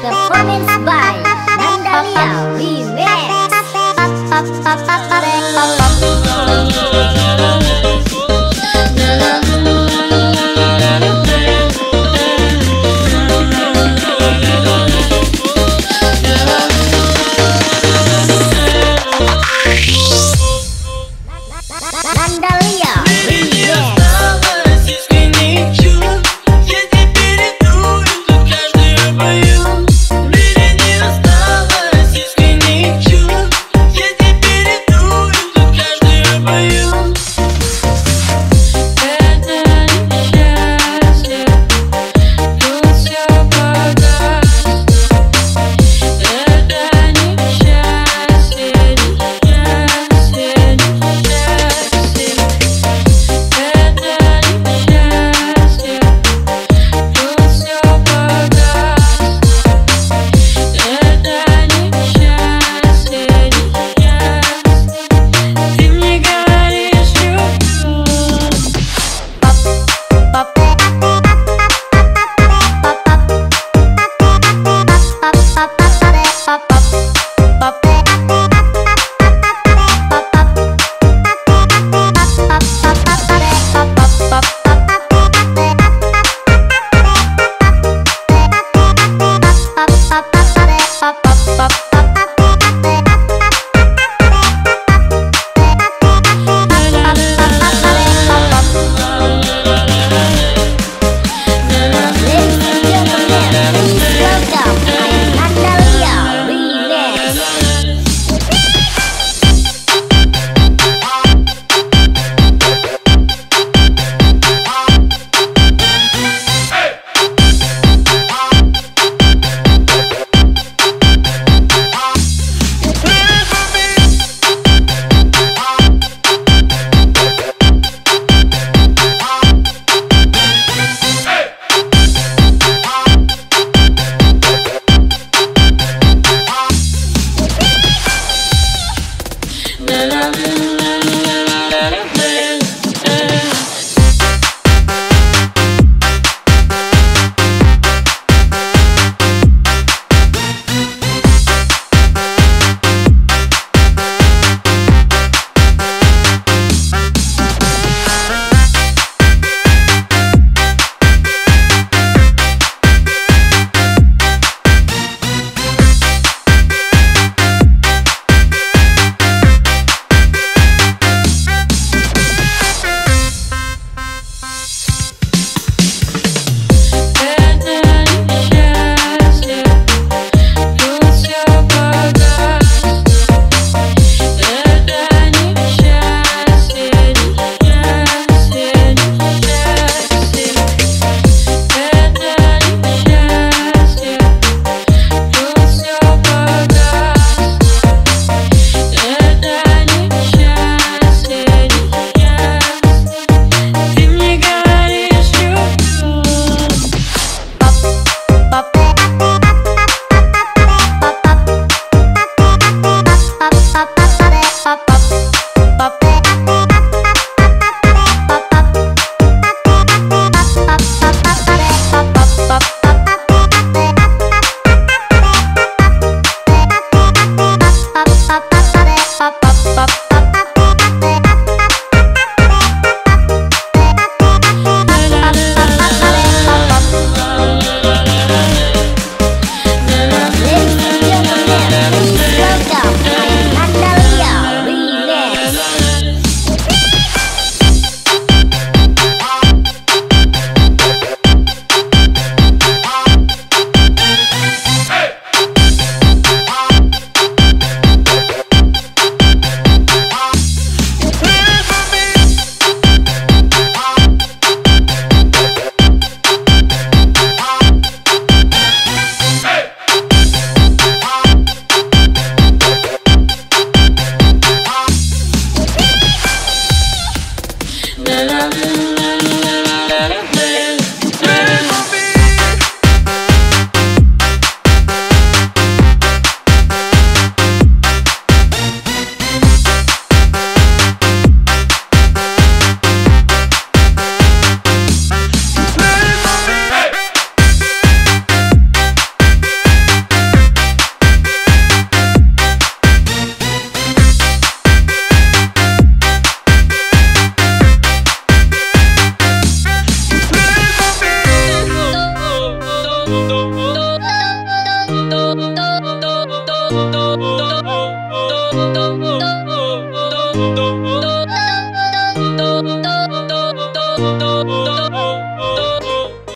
Performance by